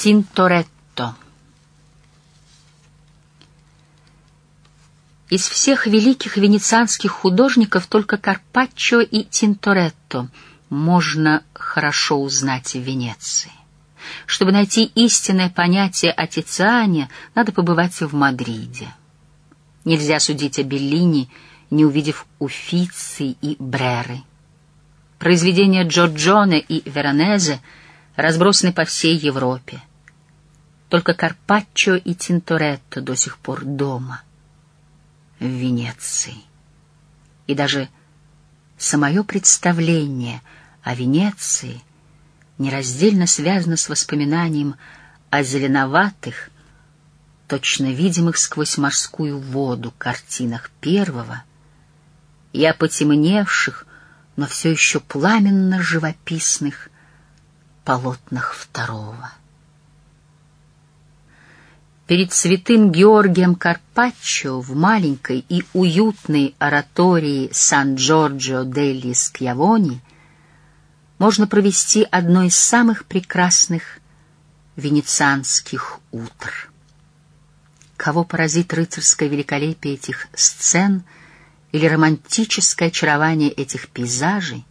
Тинторетто Из всех великих венецианских художников только Карпаччо и Тинторетто можно хорошо узнать в Венеции. Чтобы найти истинное понятие о Тициане, надо побывать в Мадриде. Нельзя судить о Беллини, не увидев Уффици и Бреры. Произведения Джорджоне и Веронезе разбросаны по всей Европе. Только Карпаччо и Тинторетто до сих пор дома, в Венеции. И даже самое представление о Венеции нераздельно связано с воспоминанием о зеленоватых, точно видимых сквозь морскую воду картинах первого и о потемневших, но все еще пламенно живописных полотнах второго. Перед святым Георгием Карпаччо в маленькой и уютной оратории Сан-Джорджио делли Скьявони можно провести одно из самых прекрасных венецианских утр. Кого поразит рыцарское великолепие этих сцен — или романтическое очарование этих пейзажей,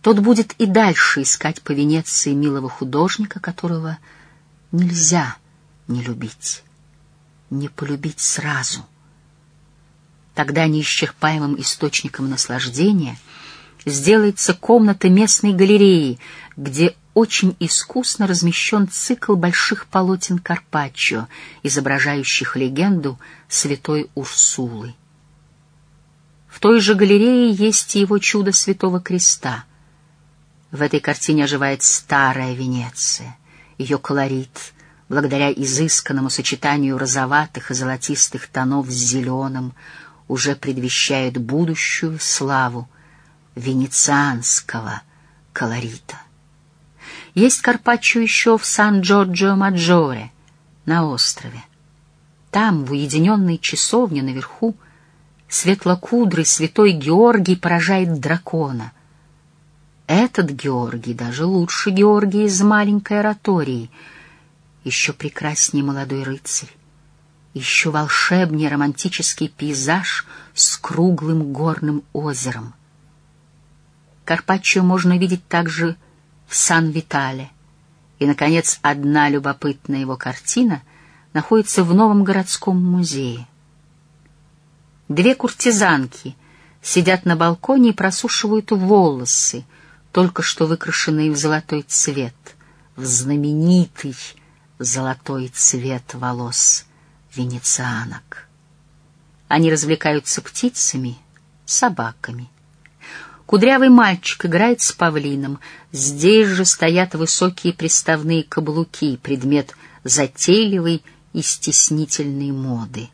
тот будет и дальше искать по Венеции милого художника, которого нельзя не любить, не полюбить сразу. Тогда неисчерпаемым источником наслаждения сделается комната местной галереи, где очень искусно размещен цикл больших полотен Карпаччо, изображающих легенду святой Урсулы. В той же галерее есть и его чудо Святого Креста. В этой картине оживает старая Венеция. Ее колорит, благодаря изысканному сочетанию розоватых и золотистых тонов с зеленым, уже предвещает будущую славу венецианского колорита. Есть Карпаччо еще в Сан-Джорджио-Маджоре, на острове. Там, в уединенной часовне наверху, светлокудрый святой Георгий поражает дракона. Этот Георгий даже лучше Георгия из маленькой оратории, еще прекраснее молодой рыцарь, еще волшебнее романтический пейзаж с круглым горным озером. Карпаччо можно видеть также в Сан-Витале. И, наконец, одна любопытная его картина находится в новом городском музее — Две куртизанки сидят на балконе и просушивают волосы, только что выкрашенные в золотой цвет, в знаменитый золотой цвет волос венецианок. Они развлекаются птицами, собаками. Кудрявый мальчик играет с павлином. Здесь же стоят высокие приставные каблуки, предмет затейливой и стеснительной моды.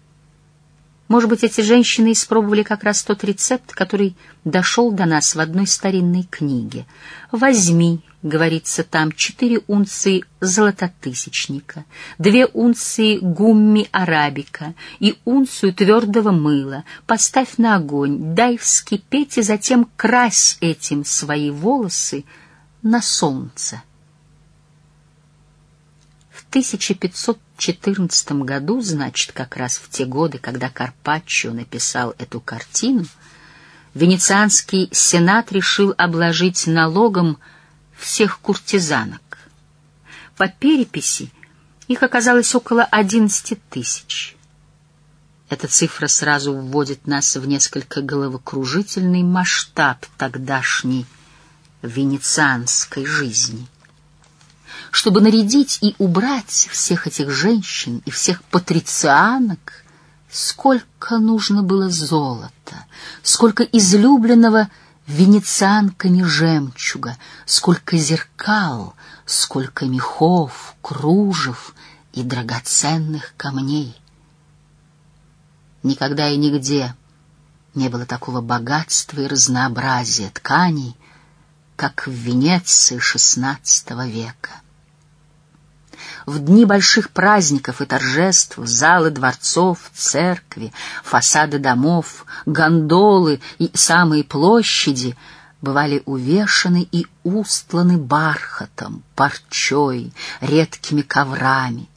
Может быть, эти женщины испробовали как раз тот рецепт, который дошел до нас в одной старинной книге. «Возьми», — говорится там, — «четыре унции золототысячника, две унции гумми арабика и унцию твердого мыла. Поставь на огонь, дай вскипеть и затем крась этим свои волосы на солнце». В 1500 14 году, значит, как раз в те годы, когда Карпаччо написал эту картину, Венецианский сенат решил обложить налогом всех куртизанок. По переписи их оказалось около 11 тысяч. Эта цифра сразу вводит нас в несколько головокружительный масштаб тогдашней венецианской жизни чтобы нарядить и убрать всех этих женщин и всех патрицианок, сколько нужно было золота, сколько излюбленного венецианками жемчуга, сколько зеркал, сколько мехов, кружев и драгоценных камней. Никогда и нигде не было такого богатства и разнообразия тканей, как в Венеции XVI века. В дни больших праздников и торжеств залы дворцов, церкви, фасады домов, гондолы и самые площади бывали увешаны и устланы бархатом, парчой, редкими коврами.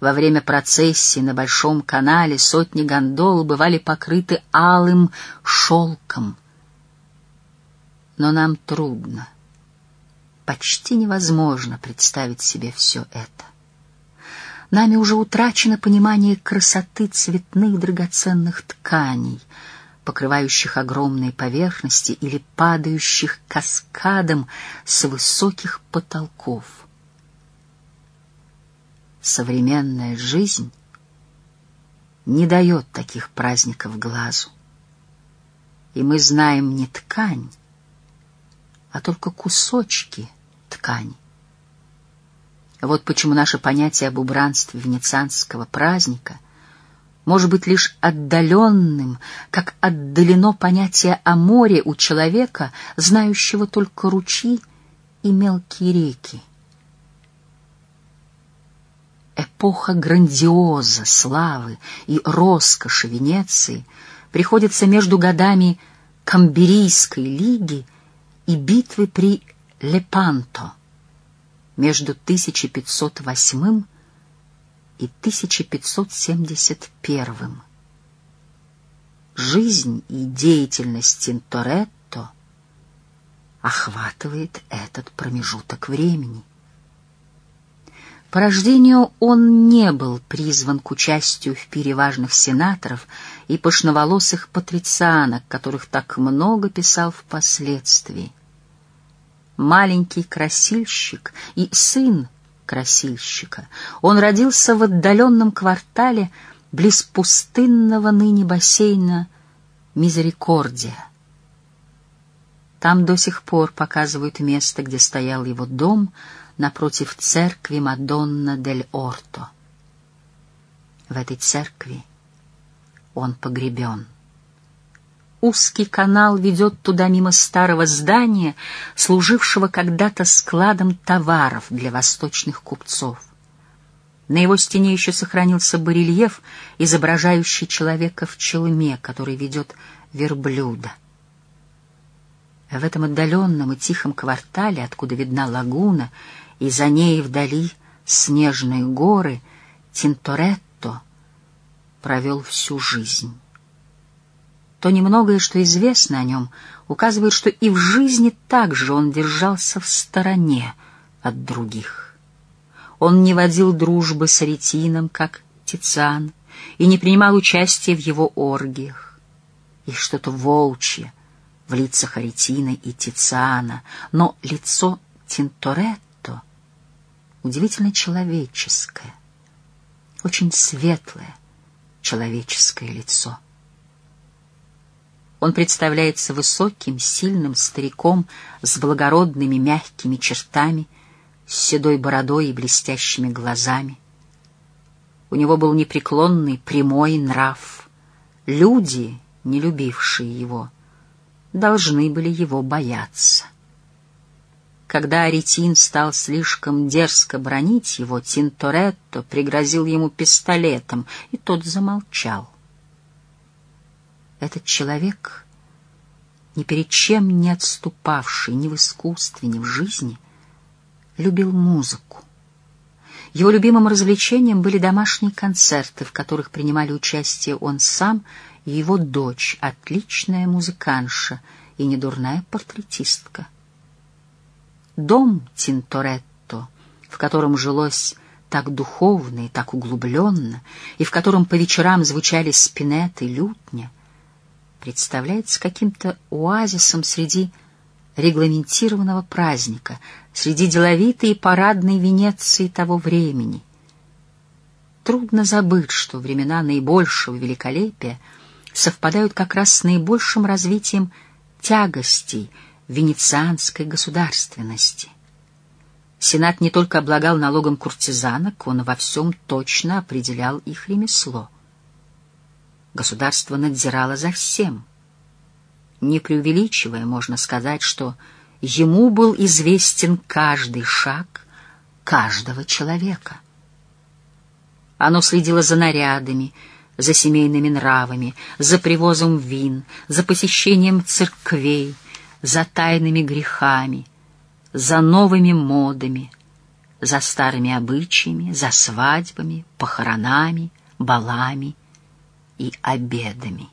Во время процессии на Большом канале сотни гондол бывали покрыты алым шелком. Но нам трудно, почти невозможно представить себе все это. Нами уже утрачено понимание красоты цветных драгоценных тканей, покрывающих огромные поверхности или падающих каскадом с высоких потолков. Современная жизнь не дает таких праздников глазу. И мы знаем не ткань, а только кусочки ткани. Вот почему наше понятие об убранстве венецианского праздника может быть лишь отдаленным, как отдалено понятие о море у человека, знающего только ручьи и мелкие реки. Эпоха грандиоза, славы и роскоши Венеции приходится между годами Камберийской лиги и битвы при Лепанто между 1508 и 1571. Жизнь и деятельность Тинторетто охватывает этот промежуток времени. По рождению он не был призван к участию в пире важных сенаторов и пышноволосых патрицианок, которых так много писал впоследствии. Маленький красильщик и сын красильщика. Он родился в отдаленном квартале близ пустынного ныне бассейна Мизерикордия. Там до сих пор показывают место, где стоял его дом напротив церкви Мадонна дель Орто. В этой церкви он погребен. Узкий канал ведет туда мимо старого здания, служившего когда-то складом товаров для восточных купцов. На его стене еще сохранился барельеф, изображающий человека в челме, который ведет верблюда. В этом отдаленном и тихом квартале, откуда видна лагуна, и за ней вдали снежные горы, Тинторетто провел всю жизнь. То немногое, что известно о нем, указывает, что и в жизни также он держался в стороне от других. Он не водил дружбы с Аретином, как Тициан, и не принимал участия в его оргиях. И что-то волчье в лицах Аретина и Тициана, но лицо Тинторетто удивительно человеческое, очень светлое человеческое лицо. Он представляется высоким, сильным стариком с благородными мягкими чертами, с седой бородой и блестящими глазами. У него был непреклонный, прямой нрав. Люди, не любившие его, должны были его бояться. Когда Аретин стал слишком дерзко бронить его, Тинторетто пригрозил ему пистолетом, и тот замолчал. Этот человек, ни перед чем не отступавший ни в искусстве, ни в жизни, любил музыку. Его любимым развлечением были домашние концерты, в которых принимали участие он сам и его дочь, отличная музыканша и недурная портретистка. Дом Тинторетто, в котором жилось так духовно и так углубленно, и в котором по вечерам звучали спинет и лютня — представляется каким-то оазисом среди регламентированного праздника, среди деловитой и парадной Венеции того времени. Трудно забыть, что времена наибольшего великолепия совпадают как раз с наибольшим развитием тягостей венецианской государственности. Сенат не только облагал налогом куртизанок, он во всем точно определял их ремесло. Государство надзирало за всем. Не преувеличивая, можно сказать, что ему был известен каждый шаг каждого человека. Оно следило за нарядами, за семейными нравами, за привозом вин, за посещением церквей, за тайными грехами, за новыми модами, за старыми обычаями, за свадьбами, похоронами, балами и обедами.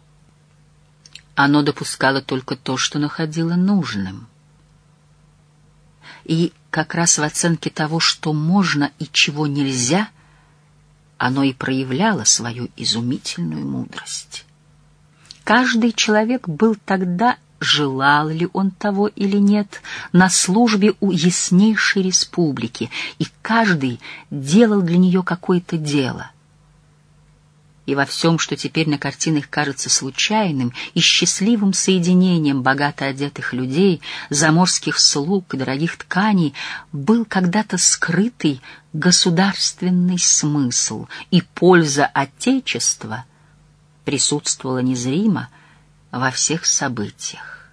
Оно допускало только то, что находило нужным. И как раз в оценке того, что можно и чего нельзя, оно и проявляло свою изумительную мудрость. Каждый человек был тогда, желал ли он того или нет, на службе у яснейшей республики, и каждый делал для нее какое-то дело — и во всем, что теперь на картинах кажется случайным и счастливым соединением богато одетых людей, заморских слуг и дорогих тканей, был когда-то скрытый государственный смысл, и польза Отечества присутствовала незримо во всех событиях.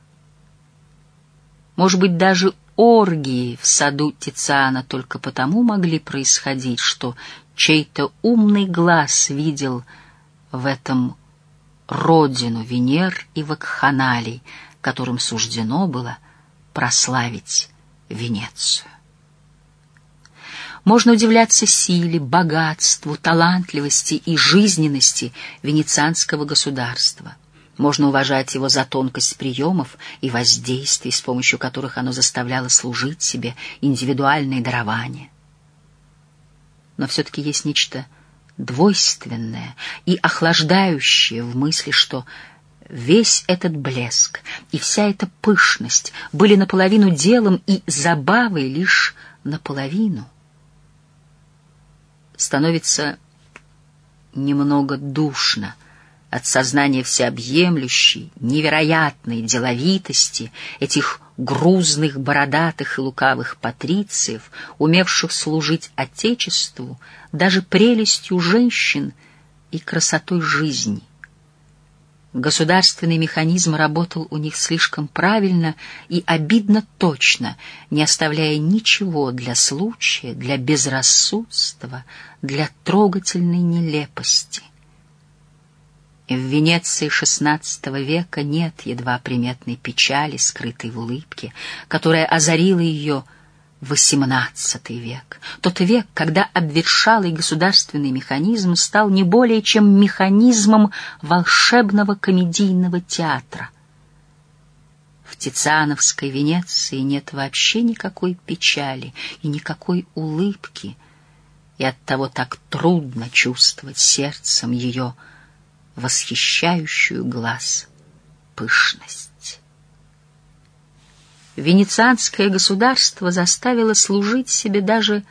Может быть, даже оргии в саду Тициана только потому могли происходить, что чей-то умный глаз видел в этом родину Венер и вакханалий, которым суждено было прославить Венецию. Можно удивляться силе, богатству, талантливости и жизненности венецианского государства. Можно уважать его за тонкость приемов и воздействий, с помощью которых оно заставляло служить себе индивидуальные дарования но все-таки есть нечто двойственное и охлаждающее в мысли, что весь этот блеск и вся эта пышность были наполовину делом и забавой лишь наполовину. Становится немного душно — от сознания всеобъемлющей, невероятной деловитости этих грузных, бородатых и лукавых патрициев, умевших служить Отечеству даже прелестью женщин и красотой жизни. Государственный механизм работал у них слишком правильно и обидно точно, не оставляя ничего для случая, для безрассудства, для трогательной нелепости. В Венеции XVI века нет едва приметной печали, скрытой в улыбке, которая озарила ее XVIII век. Тот век, когда обветшалый государственный механизм стал не более чем механизмом волшебного комедийного театра. В Тициановской Венеции нет вообще никакой печали и никакой улыбки, и оттого так трудно чувствовать сердцем ее восхищающую глаз пышность. Венецианское государство заставило служить себе даже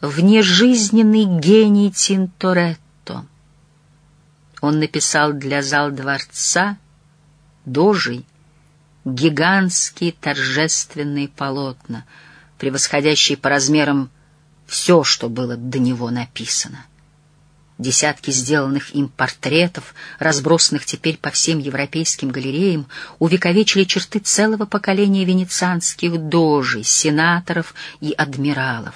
внежизненный гений Тинторетто. Он написал для зал дворца дожей гигантские торжественные полотна, превосходящие по размерам все, что было до него написано. Десятки сделанных им портретов, разбросанных теперь по всем европейским галереям, увековечили черты целого поколения венецианских дожей, сенаторов и адмиралов.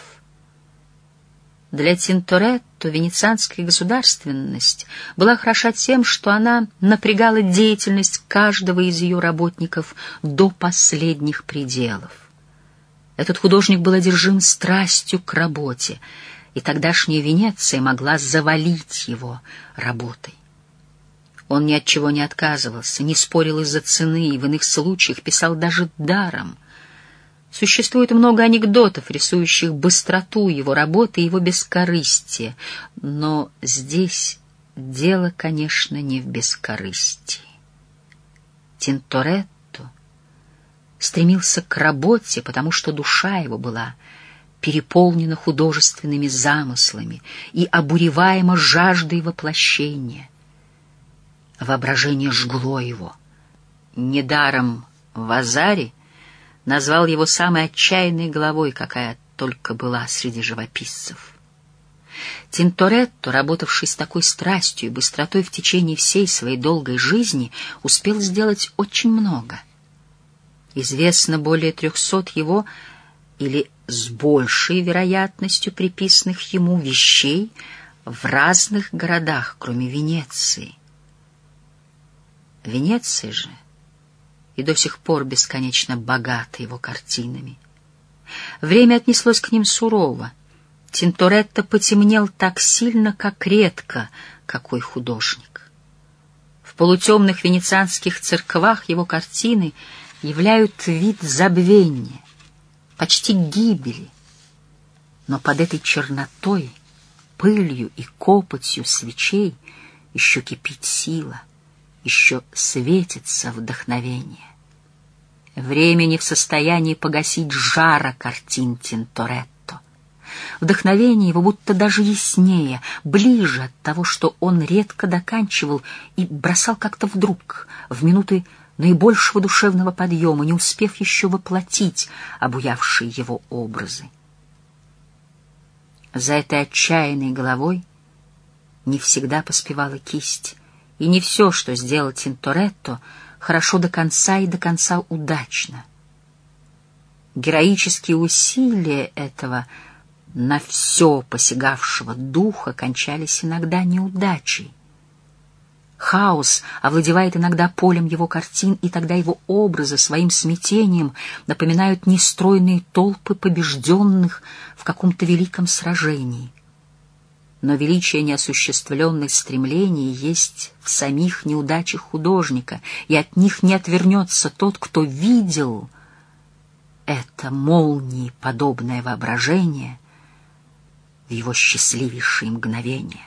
Для Тинторетто венецианская государственность была хороша тем, что она напрягала деятельность каждого из ее работников до последних пределов. Этот художник был одержим страстью к работе — и тогдашняя Венеция могла завалить его работой. Он ни от чего не отказывался, не спорил из-за цены и в иных случаях писал даже даром. Существует много анекдотов, рисующих быстроту его работы и его бескорыстие, но здесь дело, конечно, не в бескорыстии. Тинторетто стремился к работе, потому что душа его была — переполнена художественными замыслами и обуреваема жаждой воплощения. Воображение жгло его. Недаром Вазари назвал его самой отчаянной головой, какая только была среди живописцев. Тинторетто, работавший с такой страстью и быстротой в течение всей своей долгой жизни, успел сделать очень много. Известно более трехсот его или с большей вероятностью приписанных ему вещей в разных городах, кроме Венеции. Венеция же и до сих пор бесконечно богаты его картинами. Время отнеслось к ним сурово. Тинторетто потемнел так сильно, как редко какой художник. В полутемных венецианских церквах его картины являют вид забвения, почти гибели. Но под этой чернотой, пылью и копотью свечей еще кипит сила, еще светится вдохновение. Время не в состоянии погасить жара картин Тинторетто. Вдохновение его будто даже яснее, ближе от того, что он редко доканчивал и бросал как-то вдруг, в минуты наибольшего душевного подъема, не успев еще воплотить обуявшие его образы. За этой отчаянной головой не всегда поспевала кисть, и не все, что сделал Тинторетто, хорошо до конца и до конца удачно. Героические усилия этого на все посягавшего духа кончались иногда неудачей. Хаос овладевает иногда полем его картин, и тогда его образы своим смятением напоминают нестройные толпы побежденных в каком-то великом сражении. Но величие неосуществленных стремлений есть в самих неудачах художника, и от них не отвернется тот, кто видел это молнии подобное воображение в его счастливейшие мгновения.